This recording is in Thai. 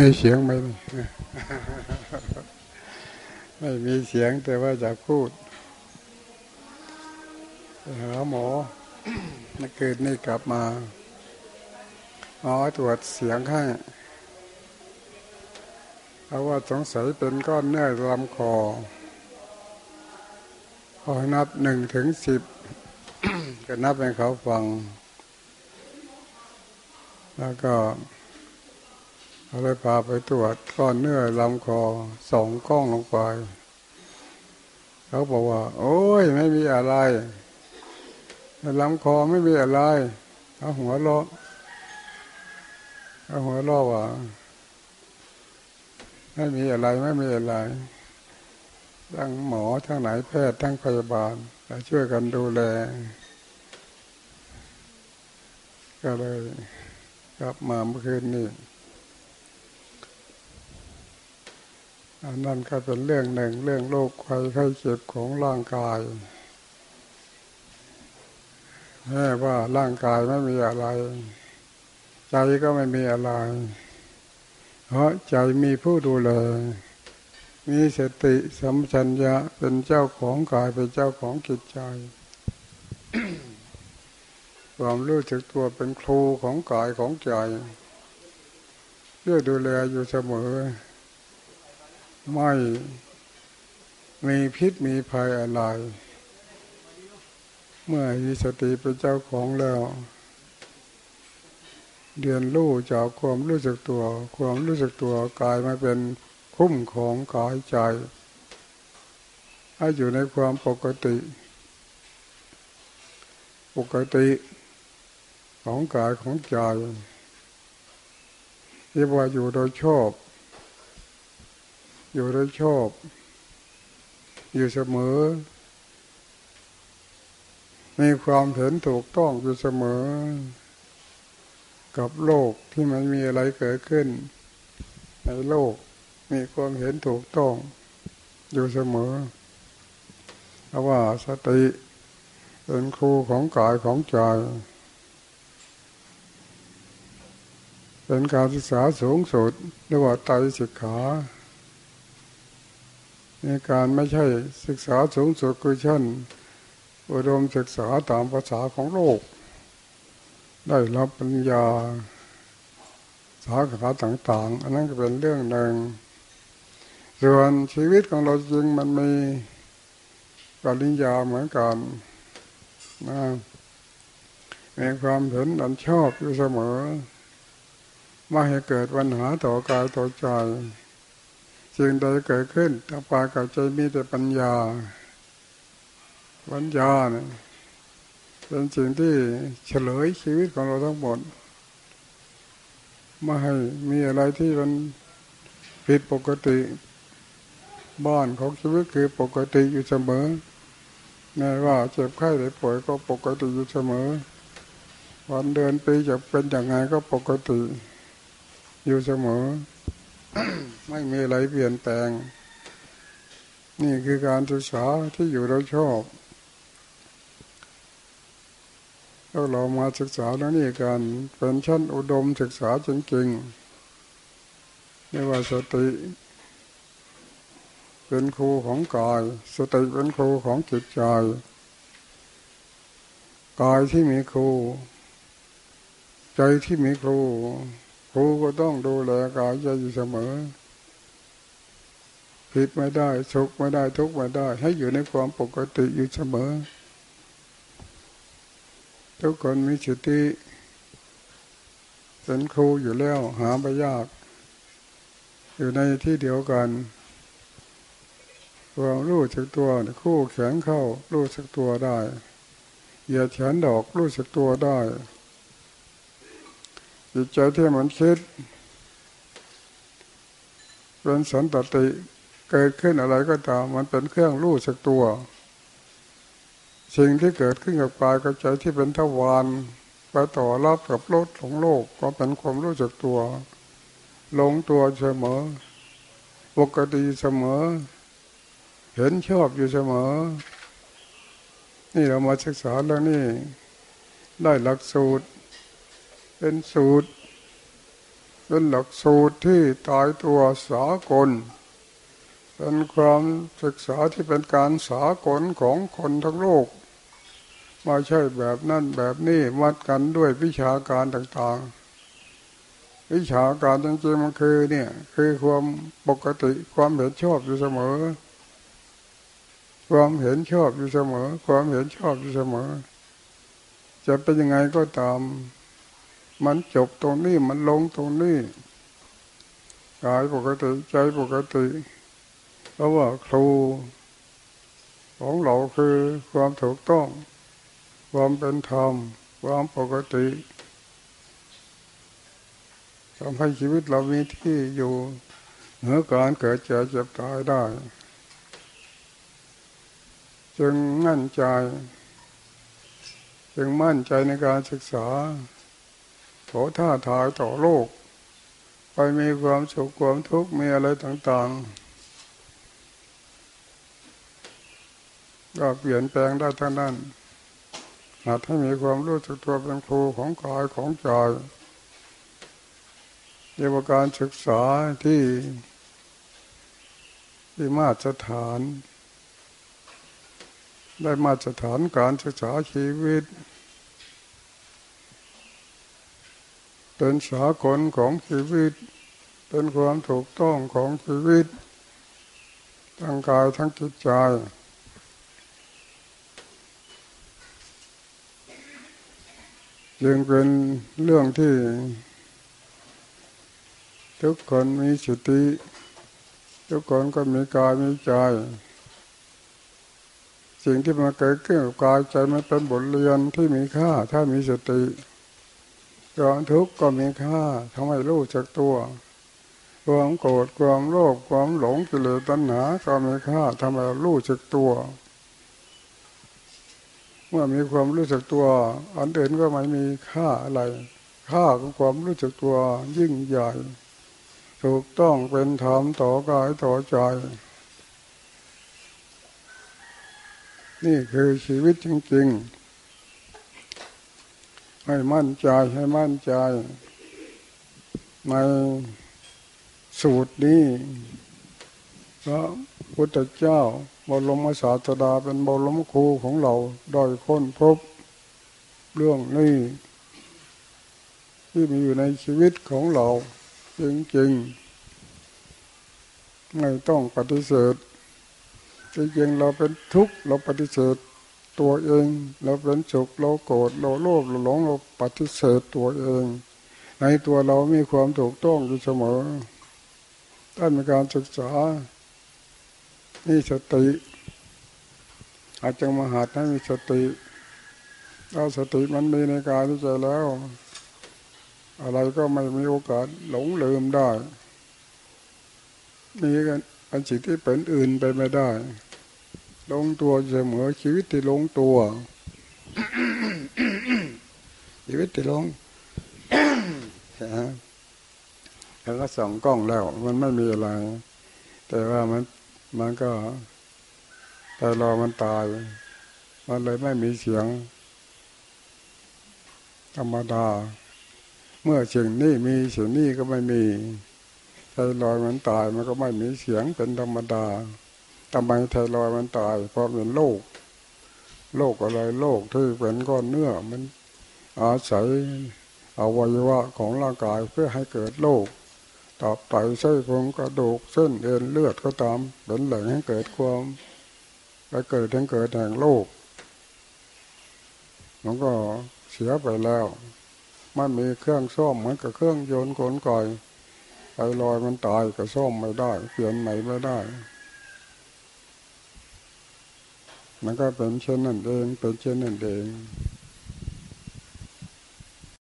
มีเสียงไหมไม่มีเสียงแต่ว่าจะพูดหาหมอเมื่อคืนนี่กลับมาหมอตรวจเสียงให้เพราะว่าสงสัยเป็นก้อนเนื้อลำคอพอนับหนึ่งถึงสิบก็นับให้เขาฟัง แล้วก็ เราเลยพาไปตรวจก้อนเนื้อลำคอสองกล้องลงไปเขาบอกว่า โอ้ยไม่มีอะไรลำคอไม่มีอะไรเอาหัวโลเอาหัวโลว่าไม่มีอะไรไม่มีอะไรทั้งหมอทั้งไหนแพทย์ทั้งพยาบาลช่วยกันดูแล ก็เลยกลับมาเมื่อคืนนี้ อันนั้นก็เป็นเรื่องหนึ่งเรื่องโรคไข้ไข้เจ็บของร่างกายแม่ว่าร่างกายไม่มีอะไร ใจก็ไม่มีอะไร เพราะใจมีผู้ดูแล มีสติสัมชัญญะเป็นเจ้าของกายเป็นเจ้าของจิตใจ ความรู้จักตัวเป็นครูของกายของใจเพื่อดูแลอยู่เสมอ ไม่มีพิษมีภัยอะไร เมื่อมีสติเป็นเจ้าของแล้ว เรียนรู้จากความรู้สึกตัว ความรู้สึกตัวกายมาเป็นคุ้มของกายใจ ให้อยู่ในความปกติ ปกติของกายของใจที่ว่าอยู่โดยชอบ อยู่โดยชอบ อยู่เสมอ มีความเห็นถูกต้องอยู่เสมอ กับโลกที่มันมีอะไรเกิดขึ้น ในโลกมีความเห็นถูกต้อง อยู่เสมอเพราะว่าสติเป็นครูของกายของใจเป็นการศึกษาสูงสุดเรียกว่าไตศึกขา ในการไม่ใช่ศึกษาสูงสุดคือชั้นอุดมศึกษาตามภาษาของโลก ได้รับปัญญาสาขาต่างๆ อันนั้นก็เป็นเรื่องหนึ่ง ส่วนชีวิตของเราจริงมันมีปริญญาเหมือนกันนะมีความเห็นอันชอบอยู่เสมอ ไมาให้เกิดปัญหาต่อกายต่อใจ สิ่งใดเกิดขึ้นถ้าปากับใจมีแต่ปัญญา ปัญญาเนี่ยเป็นสิ่งที่เฉลยชีวิตของเราทั้งหมดไม่ให้มีอะไรที่มันผิดปกติ บ้านของชีวิตคือปกติอยู่เสมอแม้ว่าเจ็บไข้หรือป่วยก็ปกติอยู่เสมอ วันเดือนปีจะเป็นอย่างไงก็ปกติอยู่เสมอ ไม่มีอะไรเปลี่ยนแปลง นี่คือการศึกษาที่อยู่เราชอบแล้วเรามาศึกษาแล้วนี่กันเป็นชั้นอุดมศึกษาจริงๆไม่ว่าสติ เป็นครูของกาย สติเป็นครูของจิตใจกายที่มีครู ใจที่มีครู รูก็ต้องดูแลกายใจอยู่เสมอ ผิดไม่ได้สุขไม่ได้ทุกข์ไม่ได้ ให้อยู่ในความปกติอยู่เสมอ ทุกคนมีสติเป็นครูอยู่แล้วหาไปยาก อยู่ในที่เดียวกันความรู้สึกตัวคู่แขนเข้ารู้สึกตัวได้ เหยียดแขนดอกรู้สึกตัวได้ จิตใจที่มันคิด เป็นสันตติเกิดขึ้นอะไรก็ตาม มันเป็นเครื่องรู้สึกตัว สิ่งที่เกิดขึ้นกับกายกับใจที่เป็นทวารไปต่อรับกับโลกของโลกก็เป็นความรู้จักตัว ลงตัวเสมอปกติเสมอ เห็นชอบอยู่เสมอ นี่เรามาศึกษาเรื่องนี้ได้หลักสูตร เป็นสูตรเป็นหลักสูตรที่ตายตัวสากล เป็นความศึกษาที่เป็นการสากลของคนทั้งโลกไม่ใช่แบบนั่นแบบนี้วัดกันด้วยวิชาการต่างๆ วิชาการจริงๆมันคือเนี่ยคือความปกติความเห็นชอบอยู่เสมอ ความเห็นชอบอยู่เสมอ ความเห็นชอบอยู่เสมอ จะเป็นยังไงก็ตาม มันจบตรงนี้มันลงตรงนี้กายปกติใจปกติ เพราะว่าครู ของเราคือความถูกต้อง ความเป็นธรรม ความปกติทำให้ชีวิตเรามีที่อยู่เหนือการเกิดเจ็บเจ็บตายได้ จึงมั่นใจ จึงมั่นใจในการศึกษา ขอท่าทายต่อโลก ไปมีความสุขความทุกข์มีอะไรต่างๆ ก็เปลี่ยนแปลงได้ทั้งนั้นหัดให้มีความรู้สึกตัวเป็นครูของกายของใจเรียกว่าการศึกษาที่ที่มาตรฐาน ได้มาตรฐานการศึกษาชีวิต เป็นสากลของชีวิต เป็นความถูกต้องของชีวิต ทั้งกายทั้งจิตใจจึงเป็นเรื่องที่ ทุกคนมีสติ ทุกคนก็มีกายมีใจ สิ่งที่มาเกิดขึ้นกับกายใจมันเป็นบทเรียนที่มีค่าถ้ามีสติ ความทุกข์ก็มีค่าทำให้รู้จักตัว ความโกรธความโลภความหลงกิเลสตัณหาก็มีค่าทำให้รู้จักตัว เมื่อมีความรู้สึกตัว อันอื่นก็ไม่มีค่าอะไร ค่าของความรู้สึกตัวยิ่งใหญ่ ถูกต้องเป็นธรรมต่อกายต่อใจนี่คือชีวิตจริง ๆ ให้มั่นใจให้มั่นใจ ในสูตรนี้พระพุทธเจ้าบรมศาสดาเป็นบรมครูของเราโดยค้นพบ เรื่องนี้ที่มีอยู่ในชีวิตของเราจริงๆไม่ต้องปฏิเสธจริงๆเราเป็นทุกข์เราปฏิเสธ ตัวเอง เราเป็นสุขเราโกรธเราโลภเราหลงเราปฏิเสธตัวเอง ในตัวเรามีความถูกต้องอยู่เสมอถ้ามีการศึกษานี่สติ อาจจะมาหาให้มีสติถ้าสติมันมีในกายที่ใจแล้ว อะไรก็ไม่มีโอกาสหลงลืมได้มีกันอันสิ่งที่เป็นอื่นไปไม่ได้ ลงตัวเสมอชีวิตที่ลงตัวชีวิตที่ลงแล้วก็ส่องกล้องแล้ว มันไม่มีอะไร แต่ว่ามันมันก็ แต่รอมันตาย มันเลยไม่มีเสียง ธรรมดา เมื่อเสิ่งนี้มีเสิ่งนี้ก็ไม่มีไทรอยมันตายมันก็ไม่มีเสียงเป็นธรรมดา ทำไมไทรอยมันตาย เพราะเป็นโรคโรคอะไรโรคที่เป็นก้อนเนื้อมันอาศัยอวัยวะของร่างกายเพื่อให้เกิดโรคตับไตไส้พุงกระดูกเส้นเอ็นเลือดก็ตามเป็นแหล่งให้เกิดความไปเกิดทั้งเกิดแห่งโลกมันก็เสียไปแล้วมันมีเครื่องซ่อมเหมือนกับเครื่องยนต์ขนก่อยไปลอยมันตายก็ซ่อมไม่ได้เปลี่ยนใหม่ไม่ได้ มันก็เป็นเช่นนั่นเอง เป็นเช่นนั่นเอง